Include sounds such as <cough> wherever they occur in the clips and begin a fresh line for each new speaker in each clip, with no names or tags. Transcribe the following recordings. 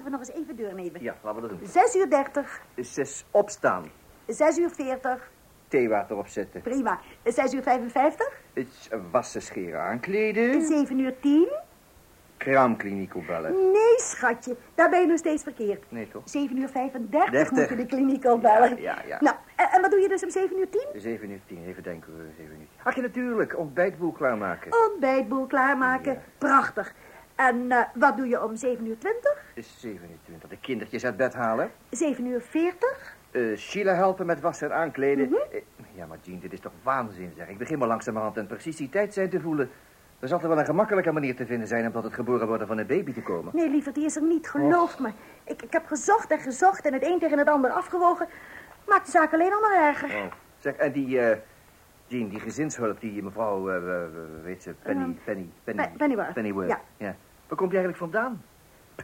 laten we nog eens even doornemen.
Ja, laten we dat doen.
6 uur 30,
Zes opstaan.
6 uur 40,
Theewater opzetten.
prima. 6 uur 55,
Iets wassen, scheren, aankleden.
7 uur 10.
Kraamkliniek opbellen.
Nee, schatje, daar ben je nog steeds verkeerd.
Nee, toch?
7 uur 35
Dertig.
moet je de kliniek opbellen.
Ja, ja, ja.
Nou, en, wat doe je dus om 7 uur 10?
7 uur 10, even denken. we, 7 uur. Ach ja, natuurlijk. Ontbijtboel klaarmaken.
Ontbijtboel klaarmaken,
Ja.
prachtig. En eh, wat doe je om 7 uur 20?
Is 27. De kindertjes uit bed halen.
7 uur 40?
Eh Sheila helpen met wassen en aankleden.
Mhm.
Eh, ja, maar Jean, dit is toch waanzin, zeg. Ik begin maar langzamerhand een precies die tijd zijn te voelen. Er zal toch wel een gemakkelijke manier te vinden zijn om tot het geboren worden van een baby te komen.
Nee, lieverd, die is er niet, geloof me. Ik, ik heb gezocht en gezocht en het een tegen het ander afgewogen. Maakt de zaak alleen al maar erger.
Oh. Zeg, en die, eh Jean, die gezinshulp, die mevrouw, eh, weet ze, Penny,
Ehm,
Penny, Penny,
Pe- Pennyworth.
Pennyworth.
Ja.
ja. Waar komt die eigenlijk vandaan?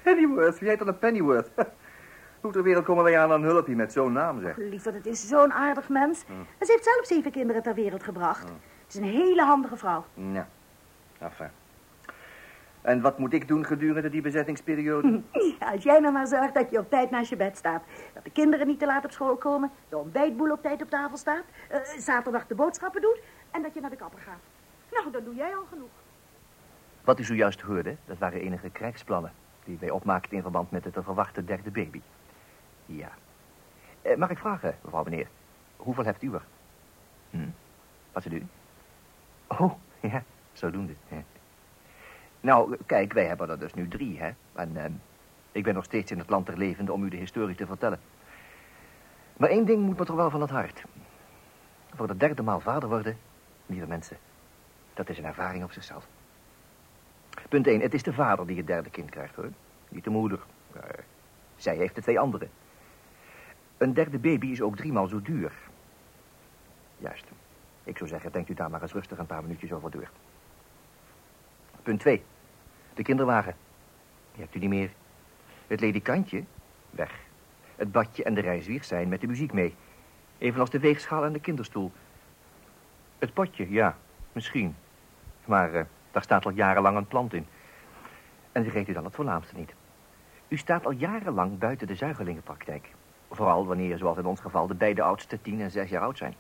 Pennyworth, wie heet dan een Pennyworth? <laughs> Hoe ter wereld komen wij aan een hulpje met zo'n naam, zeg?
Lieverd, het is zo'n aardig mens. En ze heeft zelf zeven kinderen ter wereld gebracht. Het is een hele handige vrouw.
Ja, enfin. En wat moet ik doen gedurende die bezettingsperiode? <laughs>
Ja, als jij nou maar zorgt dat je op tijd naast je bed staat. Dat de kinderen niet te laat op school komen. De ontbijtboel op tijd op tafel staat. eh, zaterdag de boodschappen doet. En dat je naar de kapper gaat. Nou, dan doe jij al genoeg.
Wat u zojuist hoorde, dat waren enige krijgsplannen... die wij opmaakten in verband met het te verwachte derde baby. Ja. Eh, mag ik vragen, mevrouw meneer, hoeveel hebt u er? Hm? Wat zit u? Oh, <laughs> ja, zodoende. Nou, kijk, wij hebben er dus nu drie, hè. En ehm, ik ben nog steeds in het land der levenden om u de historie te vertellen. Maar één ding moet me toch wel van het hart. Voor de derde maal vader worden, lieve mensen, dat is een ervaring op zichzelf. Punt 1. Het is de vader die het derde kind krijgt, hoor. Niet de moeder. Zij heeft de twee andere. Een derde baby is ook driemaal zo duur. Juist. Ik zou zeggen, denkt u daar maar eens rustig een paar minuutjes over door. Punt 2. De kinderwagen. Die hebt u niet meer. Het ledikantje? Weg. Het badje en de reiswieg zijn met de muziek mee. Evenals de weegschaal en de kinderstoel. Het potje, ja, misschien. Maar eh, daar staat al jarenlang een plant in. En vergeet u dan het voornaamste niet. U staat al jarenlang buiten de zuigelingenpraktijk. Vooral wanneer, zoals in ons geval, de beide oudste tien en zes jaar oud zijn.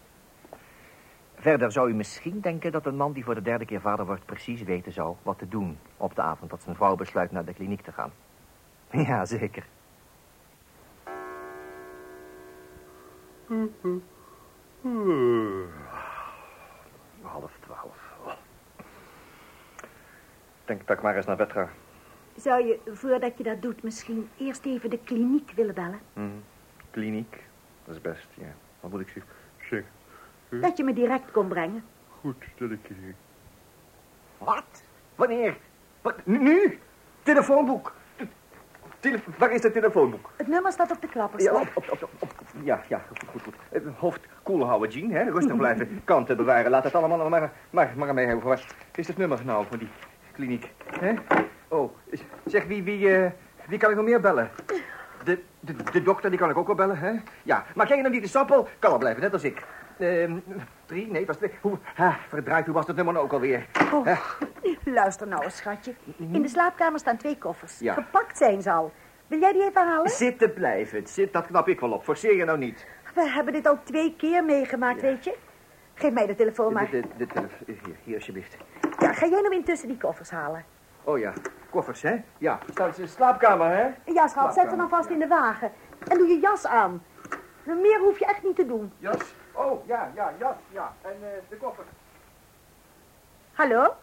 Verder zou u misschien denken dat een man die voor de derde keer vader wordt... precies weten zou wat te doen op de avond dat zijn vrouw besluit naar de kliniek te gaan. <laughs> Ja, zeker.
Half twaalf. Oh. Ik denk dat ik maar eens naar bed ga.
Zou je, voordat je dat doet, misschien eerst even de kliniek willen bellen?
Mhm. Kliniek, dat is best, ja. Wat moet ik zeggen? Zeg,
Dat je me direct kon brengen.
goed dat ik je... Wat? Wanneer? Wat? Nu? Telefoonboek. Tele waar is het telefoonboek?
Het nummer staat op de klappers.
Ja, op, op, op, op, op- ja, ja, goed, goed, goed. Eh, Hoofd koel houden, Jean, hè? Rustig blijven, <laughs> kanten bewaren. Laat het allemaal maar, maar, maar mee hebben. Waar is het nummer nou van die kliniek? Hè? Oh, zeg, wie, wie, eh, wie kan ik nog meer bellen? De, de, de dokter, die kan ik ook wel bellen, hè? Ja, maar je nog niet de sappel? Kan wel blijven, net als ik. Ehm, drie? Nee, was twee. Hoe, ha, verdraaid, hoe was dat nummer nou ook alweer?
Oh, luister nou eens, schatje. In de slaapkamer staan twee koffers.
Ja.
Gepakt zijn ze al. Wil jij die even halen?
Zitten blijven, zit, dat knap ik wel op. Forceer je nou niet.
We hebben dit al twee keer meegemaakt, weet je. Geef mij de telefoon maar.
De, de, de telef- hier, hier, alsjeblieft.
Ja, ga jij nou intussen die koffers halen?
Oh ja, koffers, hè? Ja, staat in de slaapkamer, hè?
Ja, schat, zet ze dan vast in de wagen. En doe je jas aan. Meer hoef je echt niet te doen.
Jas? Oh, ja, ja, jas, ja. En eh, de koffer.
Hallo?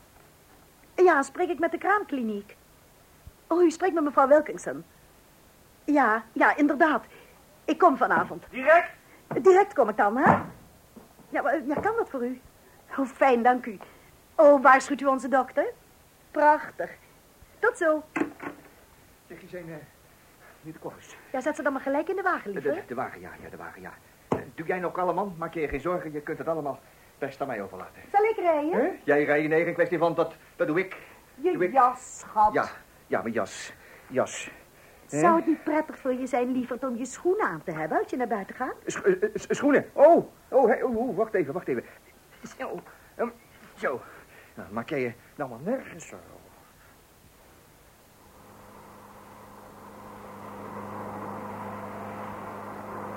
Ja, spreek ik met de kraamkliniek? Oh, u spreekt met mevrouw Wilkinson. Ja, ja, inderdaad. Ik kom vanavond.
Direct?
Direct kom ik dan, hè? Ja, maar, ja, kan dat voor u? Oh, fijn, dank u. Oh, waarschuwt u onze dokter? Prachtig. Tot zo.
Zeg, je zijn, eh, niet de koffers.
Ja, zet ze dan maar gelijk in de wagen, lieve.
de, de wagen, ja, ja, de wagen, ja. Eh, Doe jij nog allemaal? Maak je je geen zorgen, je kunt het allemaal best aan mij overlaten.
Zal ik rijden?
Hè? Jij rijdt nee, geen kwestie van, dat, dat doe ik.
Je
Doe ik.
jas, schat.
Ja, ja, mijn jas. Jas.
Zou het niet prettig voor je zijn, lieverd, om je schoenen aan te hebben als je naar buiten gaat?
Sch- eh, sch- schoenen. Oh, oh, oh, oh, wacht even, wacht even. Zo, ehm, zo. Nou, maak je nou maar nergens zo.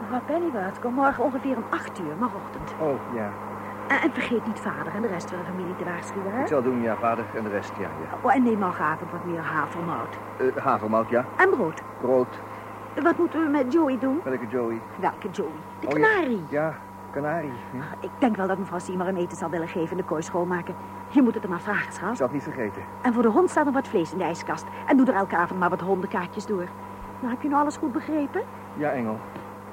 Mevrouw Pennyworth komt morgen ongeveer om acht uur, morgenochtend.
Oh, ja.
En, vergeet niet vader en de rest van de familie te waarschuwen, hè?
Ik zal doen, ja, vader en de rest, ja, ja.
Oh, en neem morgenavond wat meer havermout.
Uh, havermout, ja.
En brood.
Brood.
Wat moeten we met Joey doen?
Welke Joey?
Welke Joey? De kanarie.
Ja kanarie. Hm.
Ik denk wel dat mevrouw Siemer hem eten zal willen geven en de kooi schoonmaken. Je moet het er maar vragen,
Ik
schat.
zal het niet vergeten.
En voor de hond staat nog wat vlees in de ijskast. En doe er elke avond maar wat hondenkaartjes door. Nou, heb je nou alles goed begrepen?
Ja, Engel.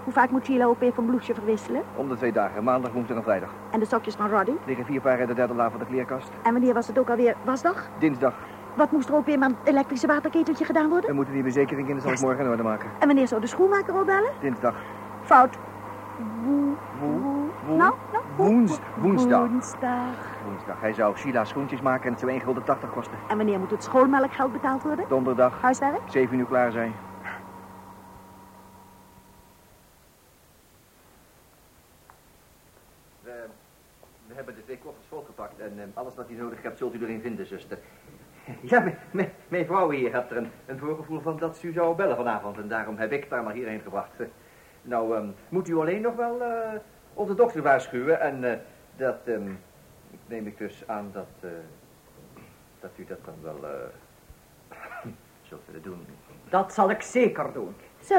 Hoe vaak moet Sheila ook weer van bloesje verwisselen?
Om de twee dagen. Maandag, woensdag en vrijdag.
En de sokjes van Roddy?
Liggen vier paar in de derde la van de kleerkast.
En wanneer was het ook alweer wasdag?
Dinsdag.
Wat moest er ook weer met het elektrische waterketeltje gedaan worden?
We moeten die bezekering in, ik
Ja.
morgen in orde maken.
En wanneer zou de schoenmaker opbellen?
Dinsdag.
Fout. Woe,
Woe- woe-
Nou, nou, woe-
woens- woensdag.
Woensdag.
Woensdag. Hij zou Sheila schoentjes maken en het zou 1 gulden 80 kosten.
En wanneer moet het schoolmelkgeld betaald worden?
Donderdag.
Huiswerk?
7 uur klaar zijn. We, we hebben de twee koffers volgepakt en eh, alles wat u nodig hebt zult u erin vinden, zuster. <laughs> Ja, mijn vrouw hier had er een, een voorgevoel van dat ze u zou bellen vanavond en daarom heb ik haar maar hierheen gebracht. Nou, ehm, moet u alleen nog wel eh onze dokter waarschuwen en eh, dat ehm, neem ik dus aan dat, eh, dat u dat dan wel eh, <laughs> zult willen doen.
Dat zal ik zeker doen.
Zo,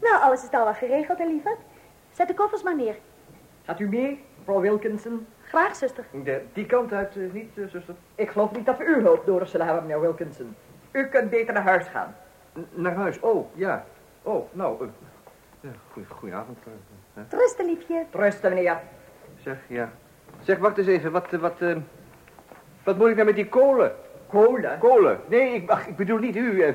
nou, alles is al wel geregeld, hè, lieverd. Zet de koffers maar neer.
Gaat u mee, mevrouw Wilkinson?
Graag, zuster.
De, die kant uit niet, zuster?
Ik geloof niet dat we uw hulp nodig zullen hebben, meneer Wilkinson. U kunt beter naar huis gaan.
N- naar huis, oh, ja. Oh, nou, eh, ja, goeie, goedenavond. eh, hè.
Rusten, liefje.
Rusten, meneer.
Zeg, ja. Zeg, wacht eens even, wat, eh, wat, eh, wat moet ik nou met die kolen?
Kolen?
Kolen? Nee, ik, ach, ik bedoel niet u, eh,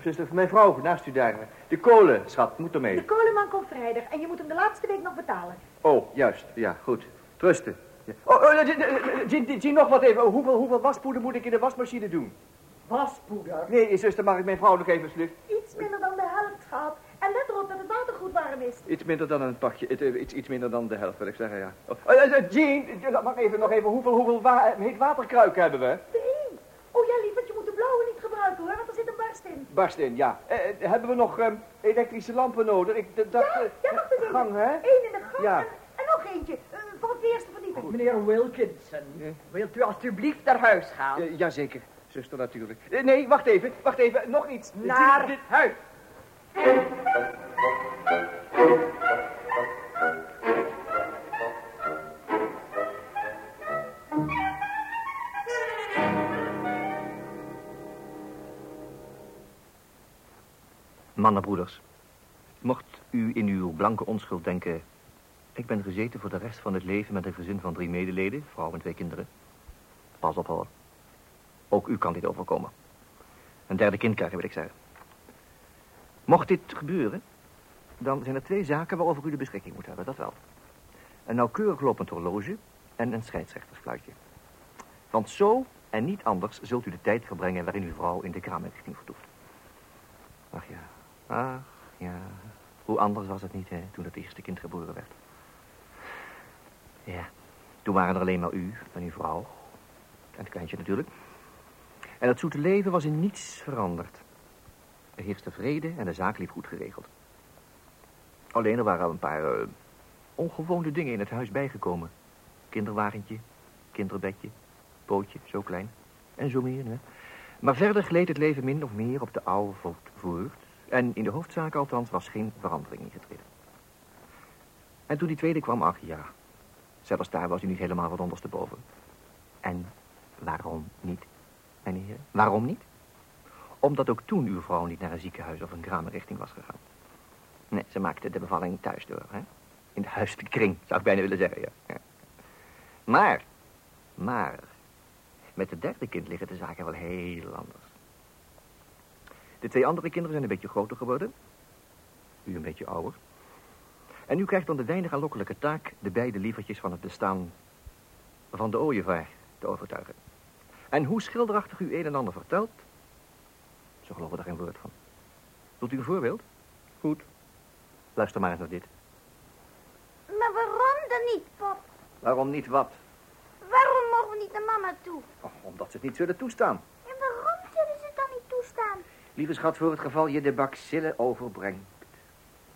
zuster, mijn vrouw, naast u daar. De kolen, schat, moet
De
ermee.
kolenman komt vrijdag en je moet hem de laatste week nog betalen.
Oh, juist, ja, goed. Trusten. Ja. Oh, oh, Jean, Jean, nog wat even. Oh, hoeveel, hoeveel waspoeder moet ik in de wasmachine doen?
Waspoeder?
Nee, zuster, mag ik mijn vrouw nog even alsjeblieft?
Iets minder dan de helft, schat. En let erop dat het water goed warm is.
Iets minder dan een pakje, het, eh, iets, iets minder dan de helft, wil ik zeggen, ja. Oh, eh, eh, Jean, mag even, nog even, hoeveel, hoeveel wa heet waterkruiken hebben we?
Drie. Oh ja, lieverd, je moet de blauwe niet gebruiken, hoor, want er zit een barst in.
Barst in, ja. Eh, hebben we nog ehm, elektrische lampen nodig? Ik dacht...
Ja, ja, wacht even.
Gang, hè?
Eén in de gang
Ja.
en, en nog eentje. voor op de eerste verdieping.
Meneer Wilkinson,
Ja.
wilt u alstublieft naar huis gaan?
Eh, jazeker, zuster, natuurlijk. Nee, wacht even, wacht even, nog iets.
naar
Dit-
huis.
Mannenbroeders, mocht u in uw blanke onschuld denken... ik ben gezeten voor de rest van het leven met een gezin van drie medeleden... vrouw en twee kinderen. Pas op hoor. Ook u kan dit overkomen. Een derde kind krijgen, wil ik zeggen. Mocht dit gebeuren, dan zijn er twee zaken waarover u de beschikking moet hebben, dat wel. Een nauwkeurig lopend horloge en een scheidsrechtersfluitje. Want zo en niet anders zult u de tijd verbrengen waarin uw vrouw in de kraamrichting vertoeft. Ach ja, ach ja. Hoe anders was het niet, hè, toen het eerste kind geboren werd. Ja, toen waren er alleen maar u en uw vrouw. En het kleintje natuurlijk. En het zoete leven was in niets veranderd. Er heerste vrede en de zaak liep goed geregeld. Alleen er waren al een paar eh, ongewone dingen in het huis bijgekomen. Kinderwagentje, kinderbedje, pootje, zo klein. En zo meer, hè. Maar verder gleed het leven min of meer op de oude voet voort. En in de hoofdzaak althans was geen verandering ingetreden. En toen die tweede kwam, ach ja. Zelfs daar was u niet helemaal wat ondersteboven. En waarom niet, mijn? Waarom niet? Omdat ook toen uw vrouw niet naar een ziekenhuis of een kraamrichting was gegaan. Nee, ze maakte de bevalling thuis door, hè? In de huiselijke kring, zou ik bijna willen zeggen, ja. Maar, maar, met het derde kind liggen de zaken wel heel anders. De twee andere kinderen zijn een beetje groter geworden. U een beetje ouder. En u krijgt dan de weinig aanlokkelijke taak de beide lievertjes van het bestaan van de ooievaar te overtuigen. En hoe schilderachtig u een en ander vertelt, ze geloven er geen woord van. Wilt u een voorbeeld? Goed. Luister maar eens naar dit.
Maar waarom dan niet, pap?
Waarom niet wat?
Waarom mogen we niet naar mama toe?
Oh, omdat ze het niet zullen toestaan.
En waarom zullen ze het dan niet toestaan?
Lieve schat, voor het geval je de bacillen overbrengt.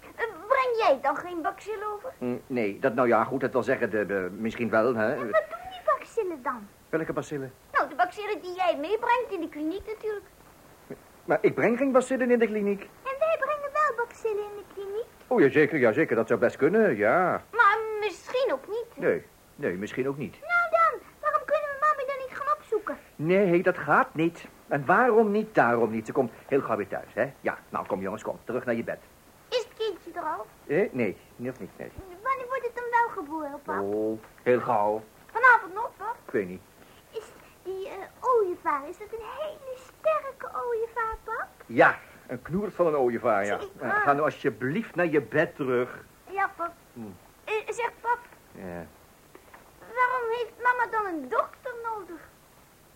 Eh, Breng jij dan geen bacillen over?
Hm, nee, dat nou ja, goed, dat wil zeggen, de, de, misschien wel, hè.
En wat doen die bacillen dan?
Welke bacillen?
Nou, de bacillen die jij meebrengt in de kliniek natuurlijk.
Maar ik breng geen bacillen in de kliniek.
En wij brengen wel bacillen in de kliniek.
Oh, ja, zeker, ja, zeker, dat zou best kunnen, ja.
Maar misschien ook niet.
Nee, nee, misschien ook niet.
Nou dan, waarom kunnen we mami dan niet gaan opzoeken?
Nee, dat gaat niet. En waarom niet, daarom niet. Ze komt heel gauw weer thuis, hè? Ja, nou kom jongens, kom. Terug naar je bed.
Is het kindje er al?
Eh, nee, nog niet, nee.
Wanneer wordt het dan wel geboren, pap?
Oh, heel gauw.
Vanavond nog, pap?
Ik weet niet.
Is die eh ooievaar, is dat een hele sterke ooievaar, pap?
Ja, een knoert van een ooievaar, ja. Ga nou alsjeblieft naar je bed terug.
Ja, pap.
Hmm.
Eh, zeg, pap,
Ja.
waarom heeft mama dan een dochter nodig?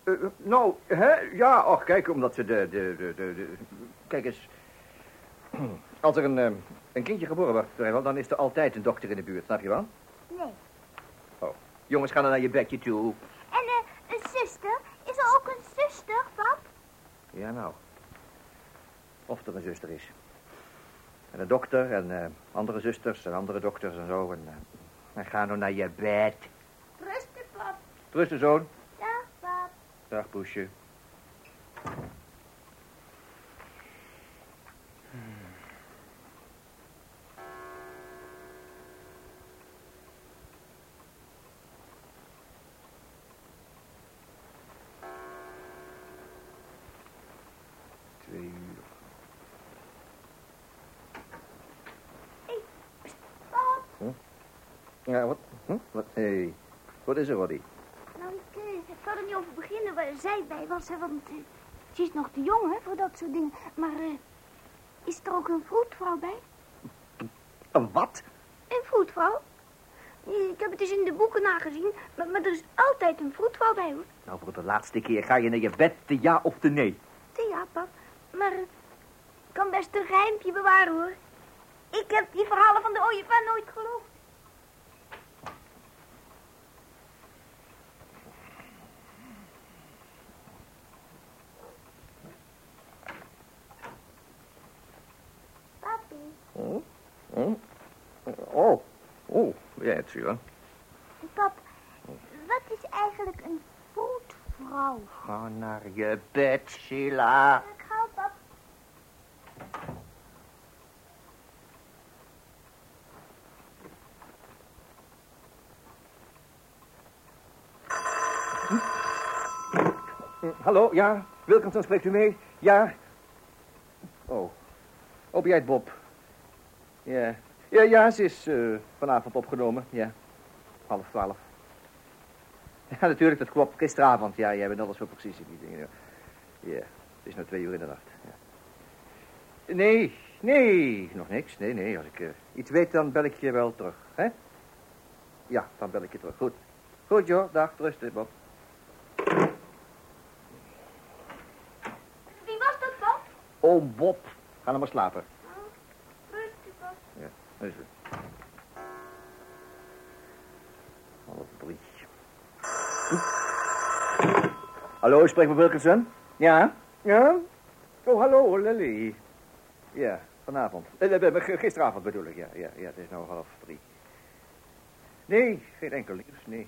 Eh, eh, nou, hè? Ja, och, kijk, omdat ze de, de, de, de, de- Kijk eens. <clears throat> Als er een, eh, een kindje geboren wordt, dan is er altijd een dokter in de buurt, snap je wel?
Nee.
Jongens, ga dan naar je bedje toe.
En een zuster? Is er ook een zuster, pap?
Ja, nou. Of er een zuster is. En een dokter en eh, andere zusters en andere dokters en zo. En, eh, en ga nou naar je bed.
Rustig, pap.
Rustig, zoon.
Ja, pap.
Dag, poesje. Twee uur.
Pap.
Ja, wat? Hm? Wat? Hey. Wat is er, Roddy?
Nou, ik, eh, ik er niet over beginnen waar zij bij was, hè, want eh, ze is nog te jong, hè, voor dat soort dingen. Maar eh, is er ook een vroedvrouw bij?
Een wat?
Een vroedvrouw? Ik heb het eens in de boeken nagezien, maar, maar er is altijd een vroedvrouw bij, hoor.
Nou, voor de laatste keer ga je naar je bed, de ja of de nee.
Ja, pap. Maar ik kan best een geheimpje bewaren, hoor. Ik heb die verhalen van de ooievaar nooit geloofd. Papi,
Oh, oh, oh, oh, ja, het
pap, wat is eigenlijk een vroedvrouw?
Ga naar je bed, Sheila.
Ik ga, pap.
Hm, Hallo, ja? Wilkinson spreekt u mee? Ja? Oh. Oh, ben jij het, Bob? Ja. Ja, ja, ze is eh, vanavond opgenomen, ja. Half twaalf. <laughs> Ja, natuurlijk, dat klopt. Gisteravond, ja, jij bent alles zo precies in die dingen. Ja, Ja, het is nu twee uur in de nacht. Ja. Nee, nee, nog niks. Nee, nee, als ik eh, iets weet, dan bel ik je wel terug, hè? Ja, dan bel ik je terug. Goed. Goed, joh. Dag, rustig, Bob.
Wie was dat, pap?
Oh, Bob. Ga nou maar slapen. Het. Half drie. Hallo, spreek met Wilkinson. Ja? Ja? Oh, hallo, Lily. Ja, vanavond. Eh, eh, eh, gisteravond bedoel ik, ja. Ja, ja, het is nou half drie. Nee, geen enkel nieuws, nee.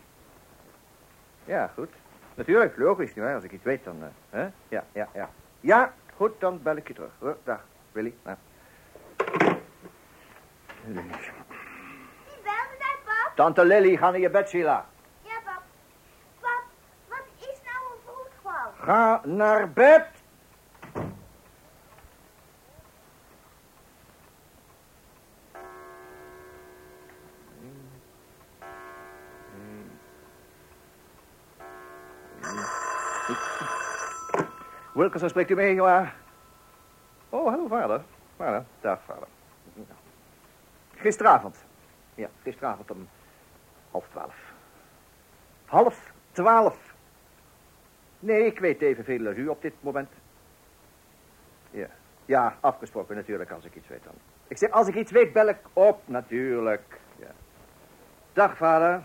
Ja, goed. Natuurlijk, logisch, nietwaar? Als ik iets weet, dan... hè? Ja, ja, ja. Ja, goed, dan bel ik je terug. Dag, Willy. Ja.
Wie belde daar, pap?
Tante Lily, ga naar je bed, Sheila.
Ja, pap. Pap, wat is nou een vroedvrouw?
Ga naar bed. Wilkinson, spreekt u mee, ja? Oh, hallo, vader. Vader, dag, vader. Gisteravond. Ja, gisteravond om half twaalf. Half twaalf. Nee, ik weet evenveel als u op dit moment. Ja. Ja, afgesproken natuurlijk als ik iets weet dan. Ik zeg, als ik iets weet, bel ik op, natuurlijk. Ja. Dag, vader.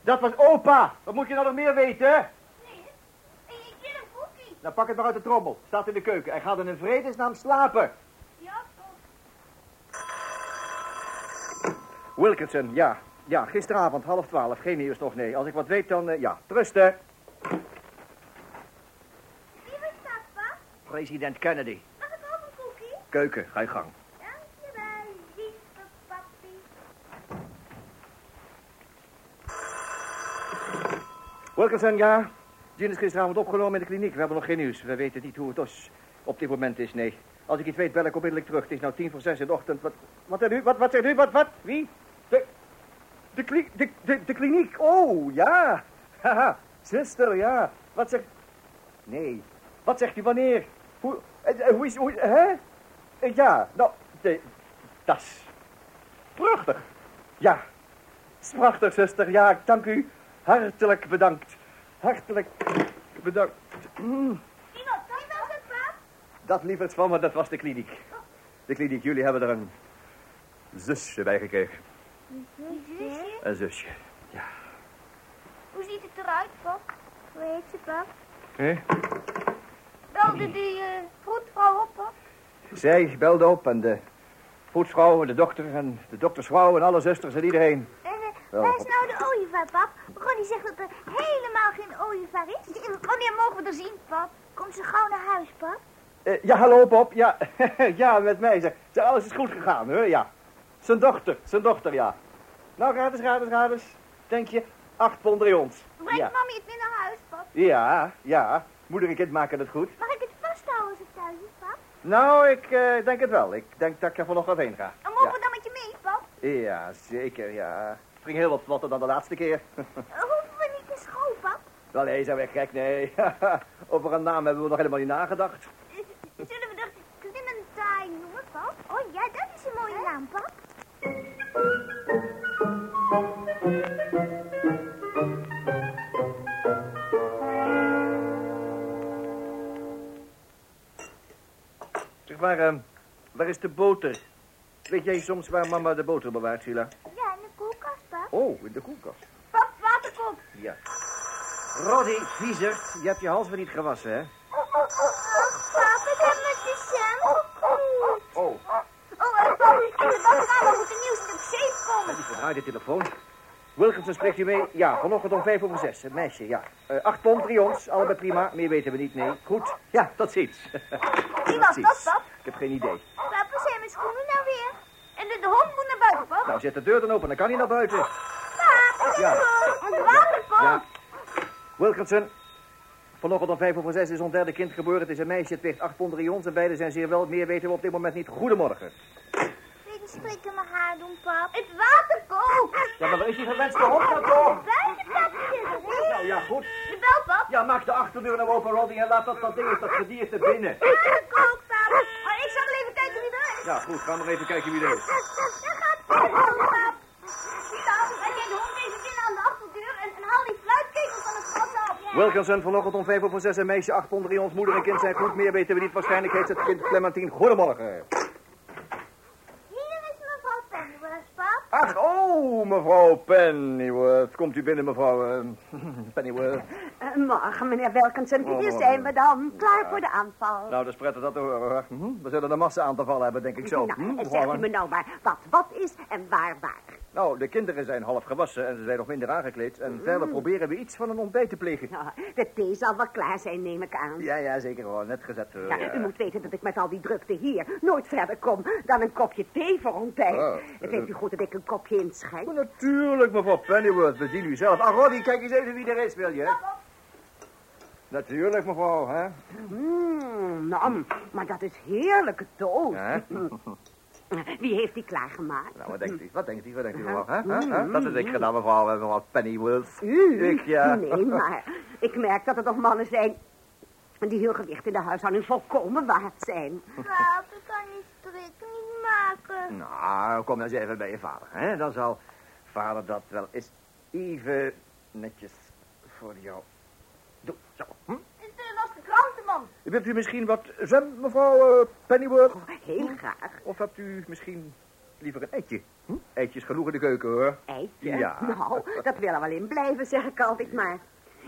Dat was opa. Wat moet je nou nog meer weten?
Nee, ik wil een boekie.
Nou, pak het maar uit de trommel. Staat in de keuken. En gaat in een vredesnaam slapen.
Ja, pap.
Wilkinson, ja. Ja, gisteravond, half twaalf. Geen nieuws nog, nee. Als ik wat weet, dan... eh, ja, rusten.
Wie was dat?
President Kennedy.
Mag ik ook een koekie?
Keuken, ga je gang.
Dankjewel, lieve papi.
Wilkinson, ja. Jean is gisteravond opgenomen in de kliniek. We hebben nog geen nieuws. We weten niet hoe het op dit moment is, nee. Als ik iets weet, bel ik onmiddellijk terug. Het is nou tien voor zes in de ochtend. Wat, wat u? Wat, wat zegt u? Wat, wat? Wie? De, de, kli, de, de, de kliniek. Oh, ja. <laughs> Haha, zuster, ja. Wat zegt... Nee. Wat zegt u wanneer? Hoe, eh, eh, hoe is... Hoe, hè? Eh, ja, nou, de, dat is prachtig. Ja, is prachtig, zuster. Ja, dank u. Hartelijk bedankt. Hartelijk bedankt. Mm.
Wie was dat? Wie was het, pap?
Dat lieverd van me, dat was de kliniek. De kliniek, jullie hebben er een zusje bij gekregen.
Een zusje?
Een zusje.
Hoe ziet het eruit, pap? Hoe heet ze, pap?
Hé?
Belde die uh, vroedvrouw op, pap?
Zij belde op en de voedsvrouw en de dokter en de doktersvrouw en alle zusters en iedereen.
En uh,
Wel,
waar is
pap.
nou de ooievaar, pap? Ronnie zegt dat er helemaal geen ooievaar is. Wanneer mogen we er zien, pap? Komt ze gauw naar huis, pap?
Eh, ja, hallo Bob. Ja, <laughs> ja, met mij. Zeg. Zeg, alles is goed gegaan, hoor. Ja. Zijn dochter, zijn dochter, ja. Nou, gratis, gratis, gratis. Denk je, 8 pond 300.
Brengt
Ja.
mami het weer naar huis, pap?
Ja, ja. Moeder en kind maken het goed.
Mag ik het vasthouden als ik thuis is, pap?
Nou, ik eh, denk het wel. Ik denk dat ik er vanochtend heen ga.
En mogen we dan met je mee, pap?
Ja, zeker, ja. Het ging heel wat vlotter dan de laatste keer.
Uh, <laughs> hoeven we niet naar school, pap?
Wel, nee, zijn we gek, nee. <laughs> Over een naam hebben we nog helemaal niet nagedacht.
Uh, Zullen we er Clementine noemen, pap? Oh ja, dat is een mooie naam, pap.
Zeg maar, eh, waar is de boter? Weet jij soms waar mama de boter bewaart, Sheila?
Ja, in de koelkast, pap.
Oh, in de koelkast.
Pap, waterkop.
Ja. Roddy, viezerd, je hebt je hals weer niet gewassen, hè?
Oh, oh, oh, pap, ik heb met de Sam geknoeid.
Oh,
Oh, en pap, in de badkamer moet er nieuws in de zeep
die verdraaide telefoon. Wilkinson spreekt u mee? Ja, vanochtend om vijf over zes. Een meisje, ja. Eh, acht pond, drie ons, allebei prima. Meer weten we niet, nee. Goed. Ja, tot ziens.
Wie <laughs> was dat, pap?
Ik heb geen idee.
Pap, waar zijn mijn schoenen nou weer? En de, de hond moet naar buiten, pap.
Nou, zet de deur dan open, dan kan hij naar buiten.
Pap,
Ja.
en de waterkop.
Ja. Wilkinson, vanochtend om vijf over zes is ons derde kind geboren. Het is een meisje, het weegt acht pond, drie ons en beide zijn zeer wel. Meer weten we op dit moment niet. Goedemorgen.
Strik in mijn haar doen, pap? Het waterkop.
Ja, maar waar is die gewenste hond nou toch?
Buiten, pap, hier.
Nou ja, goed.
De bel, pap.
Ja, maak de achterdeur nou open, Roddy, en laat dat, dat ding, dat gedierte binnen.
Waterkop, pap. Oh, ik zal wel even kijken wie er is.
Ja, goed, ga maar even kijken wie er is.
Daar gaat hond, pap. Stap, en jij de hond even binnen aan de achterdeur en, en haal die fluitkegels van het gras af. Ja.
Wilkinson, vanochtend om vijf over zes een meisje, acht pond, drie ons, moeder en kind zijn goed. Meer weten we niet. Waarschijnlijk heet het kind Clementine. Goedemorgen.
Hier is mevrouw Pennyworth, pap.
Ach, oh, mevrouw Pennyworth. Komt u binnen, mevrouw eh, <laughs> Pennyworth.
Eh, morgen, meneer Wilkinson.
Oh,
Hier zijn we dan. Klaar voor de aanval.
Nou, dat is prettig dat te horen. Hm, We zullen een massa aantal vallen hebben, denk ik zo.
Nou,
Hm,
u me nou maar wat wat is en waar waar.
Nou, de kinderen zijn half gewassen en ze zijn nog minder aangekleed. En verder proberen we iets van een ontbijt te plegen.
Nou, de thee zal wel klaar zijn, neem ik aan.
Ja, ja, zeker hoor. Net gezet. hoor,
Ja,
ja.
u moet weten dat ik met al die drukte hier nooit verder kom dan een kopje thee voor ontbijt.
Oh,
Vindt u goed dat ik een kopje inschenk?
Maar natuurlijk, mevrouw Pennyworth. We zien u zelf. Ah, Roddy, kijk eens even wie er is, wil je? Natuurlijk, mevrouw, hè?
Mmm, nou, maar dat is heerlijke.
Ja. <laughs>
Wie heeft die klaargemaakt?
Nou, wat denkt u? Wat denkt u? Wat denkt u? Hè? Hè? Dat is ik gedaan, mevrouw, eh, mevrouw Pennyworth.
U?
Ik, ja.
Nee, maar ik merk dat er toch mannen zijn die heel gewicht in de huishouding volkomen waard zijn.
Pap, ik kan die strik niet maken.
Nou, kom dan eens even bij je vader, hè? Dan zal vader dat wel eens even netjes voor jou doen. Zo. Hm?
Is de was de krantenman.
Wilt u misschien wat zwem, mevrouw eh, Pennyworth?
Heel graag.
Of hebt u misschien liever een eitje? Hm? Eitjes genoeg in de keuken, hoor.
Eitje?
Ja.
Nou, <laughs> dat wil er wel in blijven, zeg ik altijd maar.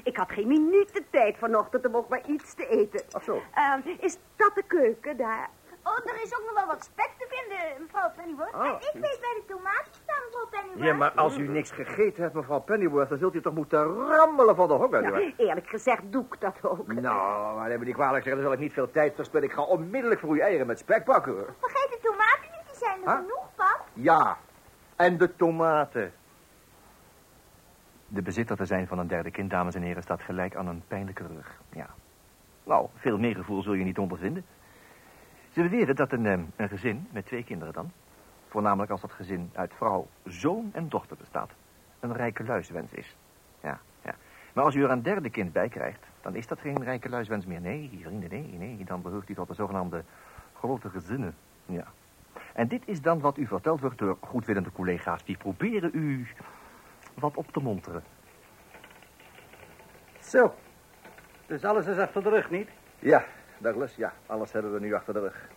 Ik had geen minuut de tijd vanochtend om ook maar iets te eten.
Ach zo.
Ehm, is dat de keuken daar?
Oh, er is ook nog wel wat spek te vinden, mevrouw Pennyworth.
Oh.
En ik weet bij de tomaten staan, mevrouw Pennyworth.
Ja, maar als u niks gegeten hebt, mevrouw Pennyworth, dan zult u toch moeten rammelen van de honger. Nietwaar?
eerlijk gezegd doe ik dat ook.
Nou, maar hebben die kwalijk zeggen, dan zal ik niet veel tijd verspillen. Ik ga onmiddellijk voor uw eieren met spek bakken, hoor.
Vergeet de tomaten niet, die zijn er
Huh?
genoeg, pap.
Ja, en de tomaten.
De bezitter te zijn van een derde kind, dames en heren, staat gelijk aan een pijnlijke rug. Ja. Nou, veel meer gevoel zul je niet ondervinden. Ze beweren dat een, eh, een gezin met twee kinderen dan, voornamelijk als dat gezin uit vrouw, zoon en dochter bestaat, een rijke luiswens is. Ja, ja. Maar als u er een derde kind bij krijgt, dan is dat geen rijke luiswens meer. Nee, vrienden, nee, nee. Dan behoort u tot de zogenaamde grote gezinnen. Ja. En dit is dan wat u verteld wordt door goedwillende collega's. Die proberen u wat op te monteren.
Zo. Dus alles is achter de rug, niet?
Ja, Douglas, ja, alles hebben we nu achter de rug.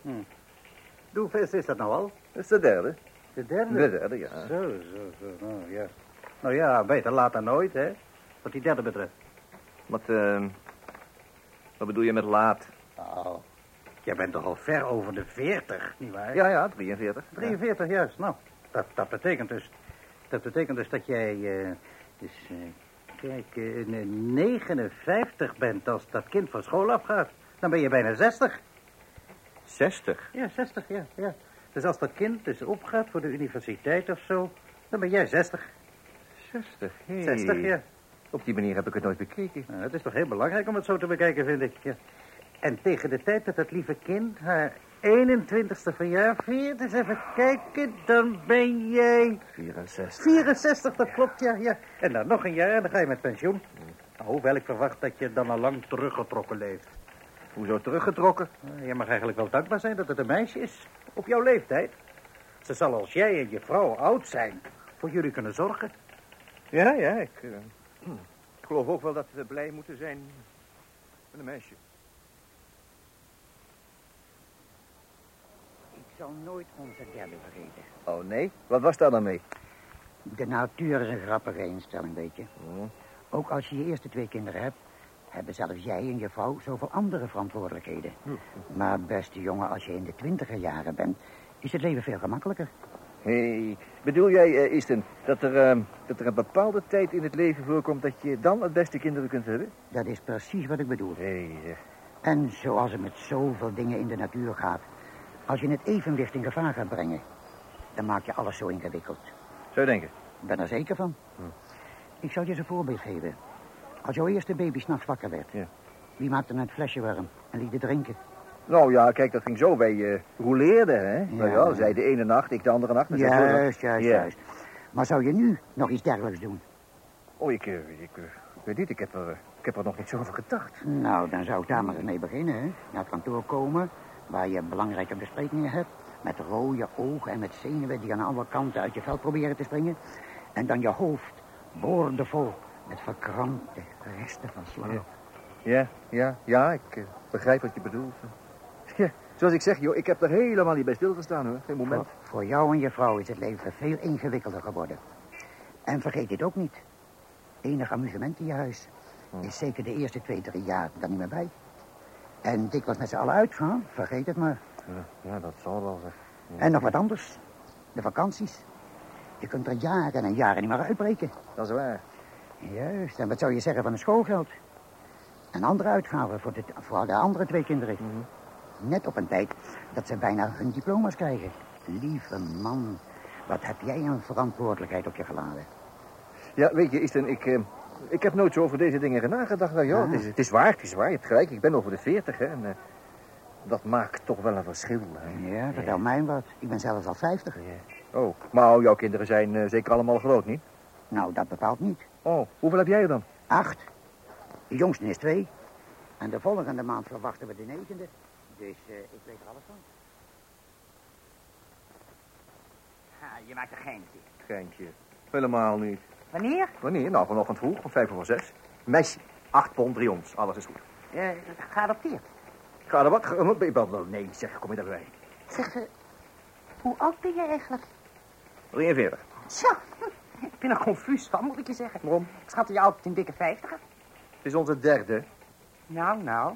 Hoeveel is dat nou al?
Dat is de derde.
De derde?
De derde, ja.
Zo, zo, zo. Nou ja. Nou ja, beter laat dan nooit, hè? Wat die derde betreft.
Wat, eh, wat bedoel je met laat?
Nou, jij bent toch al ver over de veertig, nietwaar?
Ja, ja, 43.
43, juist. Nou, dat, dat betekent dus... Dat betekent dus dat jij... eh, dus, eh, kijk, eh, 59 bent als dat kind van school afgaat. Dan ben je bijna 60.
60.
Ja, 60, ja, ja. Dus als dat kind dus opgaat voor de universiteit of zo... dan ben jij 60.
60, hey.
60, ja.
Op die manier heb ik het nooit bekeken.
Nou, het is toch heel belangrijk om het zo te bekijken, vind ik. Ja. En tegen de tijd dat het lieve kind haar 21ste verjaar viert, eens even kijken, dan ben jij
64.
64, dat klopt, ja, ja. En dan nog een jaar en dan ga je met pensioen. Hoewel ik verwacht dat je dan al lang teruggetrokken leeft.
Hoezo teruggetrokken?
Nou, Je mag eigenlijk wel dankbaar zijn dat het een meisje is. Op jouw leeftijd. Ze zal als jij en je vrouw oud zijn, voor jullie kunnen zorgen.
Ja, ja, ik, eh, ik geloof ook wel dat we blij moeten zijn met een meisje.
Ik zal nooit onze derde vergeten.
Oh, nee? Wat was daar dan mee?
De natuur is een grappige instelling, weet je.
Hm.
Ook als je je eerste twee kinderen hebt, hebben zelfs jij en je vrouw zoveel andere verantwoordelijkheden. Maar beste jongen, als je in de twintiger jaren bent, is het leven veel gemakkelijker.
Hé, hey, bedoel jij, Easton, dat er, eh, dat er een bepaalde tijd in het leven voorkomt dat je dan het beste kinderen kunt hebben?
Dat is precies wat ik bedoel.
Hé, zeg.
En zoals het met zoveel dingen in de natuur gaat, als je het evenwicht in gevaar gaat brengen, dan maak je alles zo ingewikkeld.
Zou je denken?
Ik ben er zeker van. Ik zal je eens een voorbeeld geven. Als jouw eerste baby s'nachts wakker werd,
Ja.
wie maakte dan het flesje warm en liet het drinken?
Nou ja, kijk, dat ging zo. Wij eh rouleerden, hè? Nou
Ja.
ja, zij de ene nacht, ik de andere nacht.
Juist, juist,
Ja.
juist. Maar zou je nu nog iets dergelijks doen?
Oh, ik, eh, ik, eh, ik weet niet, ik heb, er, ik heb er nog niet zo over gedacht.
Nou, dan zou ik daar maar eens mee beginnen, hè. Naar het kantoor komen, waar je belangrijke besprekingen hebt. Met rode ogen en met zenuwen die aan alle kanten uit je vel proberen te springen. En dan je hoofd, boordevol, met verkrampte resten van slaap.
Ja, ja, ja, ik eh, begrijp wat je bedoelt. Ja, zoals ik zeg, joh, ik heb er helemaal niet bij stilgestaan, hoor. Geen moment.
Voor, voor jou en je vrouw is het leven veel ingewikkelder geworden. En vergeet dit ook niet. Enig amusement in je huis is zeker de eerste twee, drie jaar dan niet meer bij. En dikwijls met z'n allen uitgaan, vergeet het maar.
Ja, ja, dat zal wel, zeg.
En nog wat anders. De vakanties. Je kunt er jaren en jaren niet meer uitbreken.
Dat is waar.
Juist, en wat zou je zeggen van een schoolgeld? En andere uitgaven voor de, voor de andere twee kinderen. Net op een tijd dat ze bijna hun diploma's krijgen. Lieve man, wat heb jij een verantwoordelijkheid op je geladen.
Ja, weet je, Easton, ik, eh, ik heb nooit zo over deze dingen nagedacht. Nou, ja,
Ah.
het, is, het is waar, het is waar. Je hebt gelijk, ik ben over de veertig, hè. En, eh, dat maakt toch wel een verschil, hè.
Ja, vertel mij wat. Ik ben zelfs al 50.
Ja. Oh, maar jouw kinderen zijn eh, zeker allemaal groot, niet?
Nou, dat bepaalt niet.
Oh, hoeveel heb jij er dan?
Acht. De jongste is twee. En de volgende maand verwachten we de negende. Dus eh, ik weet er alles van.
je maakt een geintje.
Geintje. Helemaal niet.
Wanneer?
Wanneer? Nou, vanochtend vroeg, om vijf over zes. Messi, acht pond, drie ons. Alles is goed.
Uh, geadopteerd.
Ga er wat? Je wel- Nee, zeg, kom je daarbij.
Zeg, eh, hoe oud ben jij eigenlijk?
43.
Zo, ik ben er confuus van, moet ik je zeggen.
Waarom?
Ik schatte je altijd een dikke vijftiger.
Het is onze derde.
Nou, nou.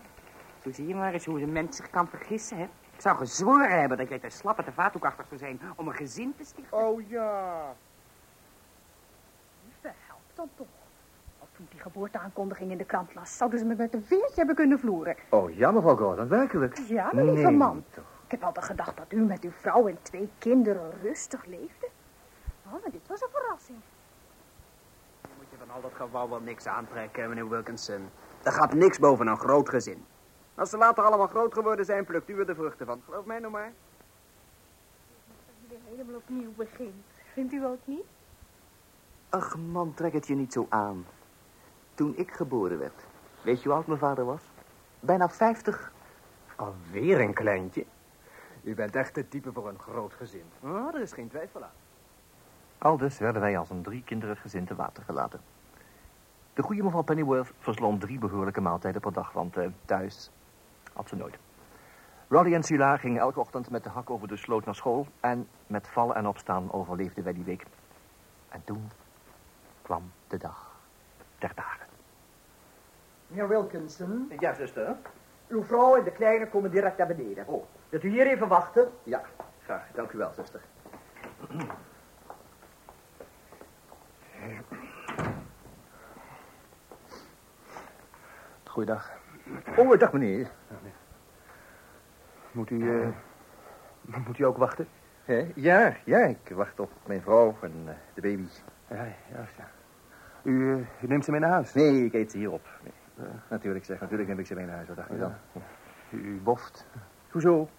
Zo zie je maar eens hoe een mens zich kan vergissen, hè. Ik zou gezworen hebben dat jij te slappe te vaathoekachtig zou zijn om een gezin te stichten.
Oh ja.
dan toch. Al toen die geboorteaankondiging in de krant las, zouden ze me met een veertje hebben kunnen vloeren.
Oh, ja, mevrouw Gordon, werkelijk.
Ja, mijn lieve
Nee,
man.
toch.
Ik heb altijd gedacht dat u met uw vrouw en twee kinderen rustig leefde. Oh, maar dit was een verrassing.
Je moet je van al dat gebouw wel niks aantrekken, meneer Wilkinson. Er gaat niks boven een groot gezin. Als ze later allemaal groot geworden zijn, plukt u er de vruchten van. Geloof mij nou maar.
weer helemaal opnieuw begint. Vindt u ook niet?
Ach man, trek het je niet zo aan. Toen ik geboren werd, weet je hoe oud mijn vader was? Bijna 50.
Alweer een kleintje. U bent echt het type voor een groot gezin. Oh, er is geen twijfel aan.
Aldus werden wij als een drie kinderen gezin te water gelaten. De goede mevrouw Pennyworth verslond drie behoorlijke maaltijden per dag, want eh, thuis had ze nooit. Roddy en Sila gingen elke ochtend met de hak over de sloot naar school en met vallen en opstaan overleefden wij die week. En toen kwam de dag der dagen.
Meneer Wilkinson,
Ja, zuster.
uw vrouw en de kleine komen direct naar beneden.
Oh.
Dat u hier even wachten?
Ja, graag. Dank u wel, zuster.
Goeiedag.
Oh, dag meneer.
Moet u, eh, <laughs> moet u ook wachten?
Hè? Ja, ja, ik wacht op mijn vrouw en eh, de baby.
Ja, juist, ja. U, eh, u neemt ze mee naar huis?
Nee, ik eet ze hierop. Nee. Natuurlijk zeg, natuurlijk neem ik ze mee naar huis. Wat dacht u dan?
U, u boft.
Hoezo?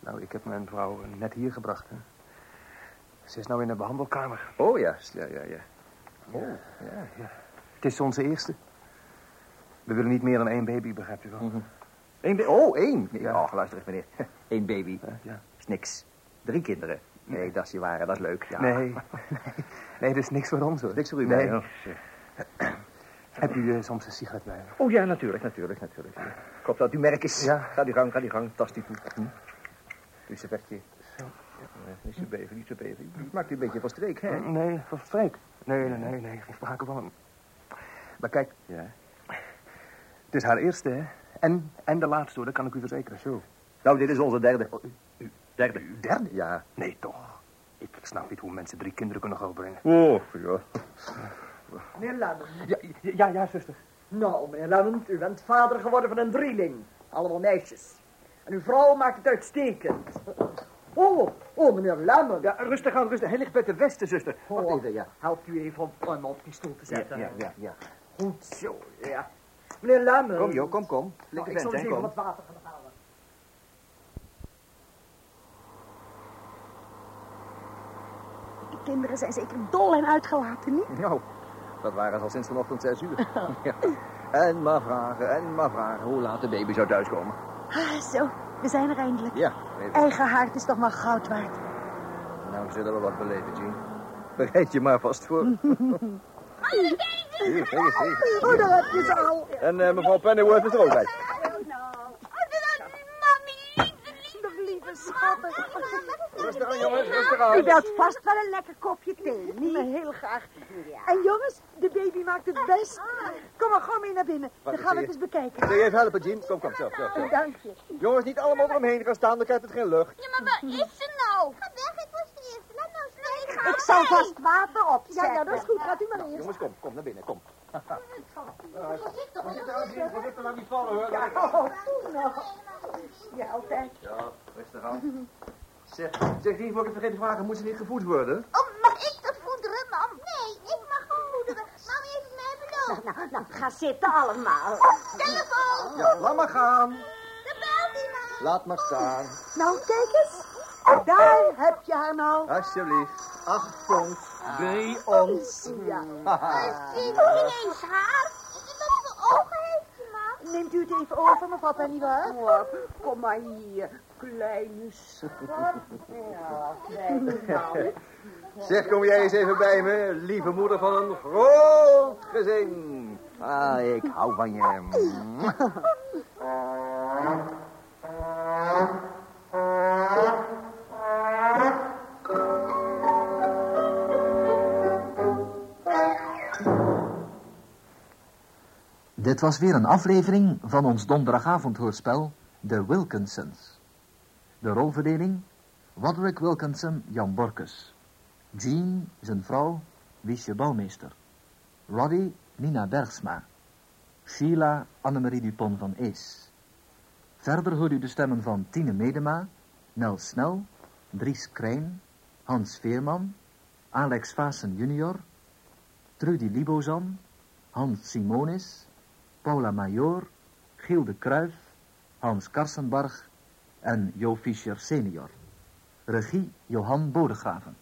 Nou, ik heb mijn vrouw net hier gebracht. Hè. Ze is nou in de behandelkamer.
Oh ja, ja, ja, ja. Oh, ja.
Het is onze eerste. We willen niet meer dan één baby, begrijpt u wel?
Eén ba- oh, één.
Ja.
Oh, luister eens, meneer. <laughs> Eén baby.
Ja, ja.
Is niks. Drie kinderen. Nee, dat is je ware, dat is leuk. Ja.
Nee, <laughs> nee, dat is niks voor ons hoor.
Niks voor u
nee.
bij. <clears throat>
Heb u eh, soms een sigaret bij?
Oh ja, natuurlijk, natuurlijk, natuurlijk. Ik hoop dat u merk is.
Ja.
Ga die gang, ga die gang, tast die toe. Hm? Doe ze vechtje. Zo. Ja, niet zo beven, niet zo beven. Maakt u een beetje van streek, hè?
Nee, van streek. Nee, nee, nee, nee, geen sprake van. Maar kijk,
Ja.
het is haar eerste, hè? En, en de laatste, hoor, dat kan ik u verzekeren. Zo.
Nou, dit is onze derde. Derde.
Uw derde?
Ja.
Nee, toch. Ik snap niet hoe mensen drie kinderen kunnen grootbrengen.
Oh, ja.
Meneer Lemon.
Ja, ja, ja, zuster.
Nou, meneer Lemon, u bent vader geworden van een drieling. Allemaal meisjes. En uw vrouw maakt het uitstekend. Oh, oh, meneer Lemon.
Ja, rustig aan, rustig. Hij ligt bij de westen, zuster. Wacht
Oh,
even, ja.
Helpt u even om hem op die stoel te zetten.
ja, ja, ja.
Goed zo, ja. Meneer Lemon.
Kom, joh, kom, kom.
Nou,
Lekker
ik zal eens even
kom.
wat water gaan halen.
Die kinderen zijn zeker dol en uitgelaten, niet?
Nou, dat waren ze al sinds vanochtend zes uur. <laughs> ja. En maar vragen, en maar vragen hoe laat de baby zou thuiskomen.
Ah, zo, we zijn er eindelijk.
Ja, even.
Eigen haard is toch maar goud waard.
Nou zullen we wat beleven, Jean. Bereid je maar vast voor. <laughs> Hier, eens, kijk
Oh, daar heb je ze al.
En eh, mevrouw Pennyworth is er ook bij.
Nog lieve schatten.
Rustig aan, jongens, rustig aan.
U belt vast wel een lekker kopje thee, niet? heel graag. En jongens, de baby maakt het best. Kom maar gewoon mee naar binnen. Dan gaan we het eens bekijken.
Wil je even helpen, Jean? Kom, kom, zo, zo, zo.
Dank je.
Jongens, niet allemaal om hem heen gaan staan, dan krijgt het geen lucht.
Ja, maar waar is ze nou? Ga weg, ik was de eerste. Laat nou snel gaan.
Ik zal vast water opzetten. Ja, ja, dat is goed. Gaat u maar eerst.
Jongens, kom, kom naar binnen, kom.
Ja, oh, nou. Ja, altijd.
Ja, rustig aan. <laughs> Zeg, zeg die, voor ik het vergeten te vragen, moet ze niet gevoed worden?
Oh, mag ik dat voederen, mam? Nee, ik mag gewoon voederen. Mami heeft het mij beloofd.
Nou, nou, ga zitten allemaal.
Telefoon.
Ja, laat maar gaan.
Er belt iemand.
Laat maar staan.
Nou, kijk eens. Daar heb je haar nou.
Alsjeblieft. Acht pond. Bij ons.
Ja.
Ineens haar. Voor ogen heeft ze, mam?
Neemt u het even over, mevrouw Pennyworth?
Oh, kom maar hier, kleine schat. Ja, kleine.
Zeg, kom jij eens even bij me, lieve moeder van een groot gezin. Ah, ik hou van je.
Dit was weer een aflevering van ons donderdagavondhoorspel The Wilkinsons. De rolverdeling Roderick Wilkinson, Jan Borkus. Jean, zijn vrouw, Wiesje Bouwmeester.
Roddy Nina Bergsma. Sheila Annemarie Dupont van Ees. Verder hoort u de stemmen van Tine Medema, Nel Snel, Dries Krijn, Hans Veerman, Alex Vaassen junior, Trudy Libozan, Hans Simonis, Paula Major, Giel de Kruijf, Hans Karsenbarg en Jo Fischer senior. Regie Johan Bodegraven.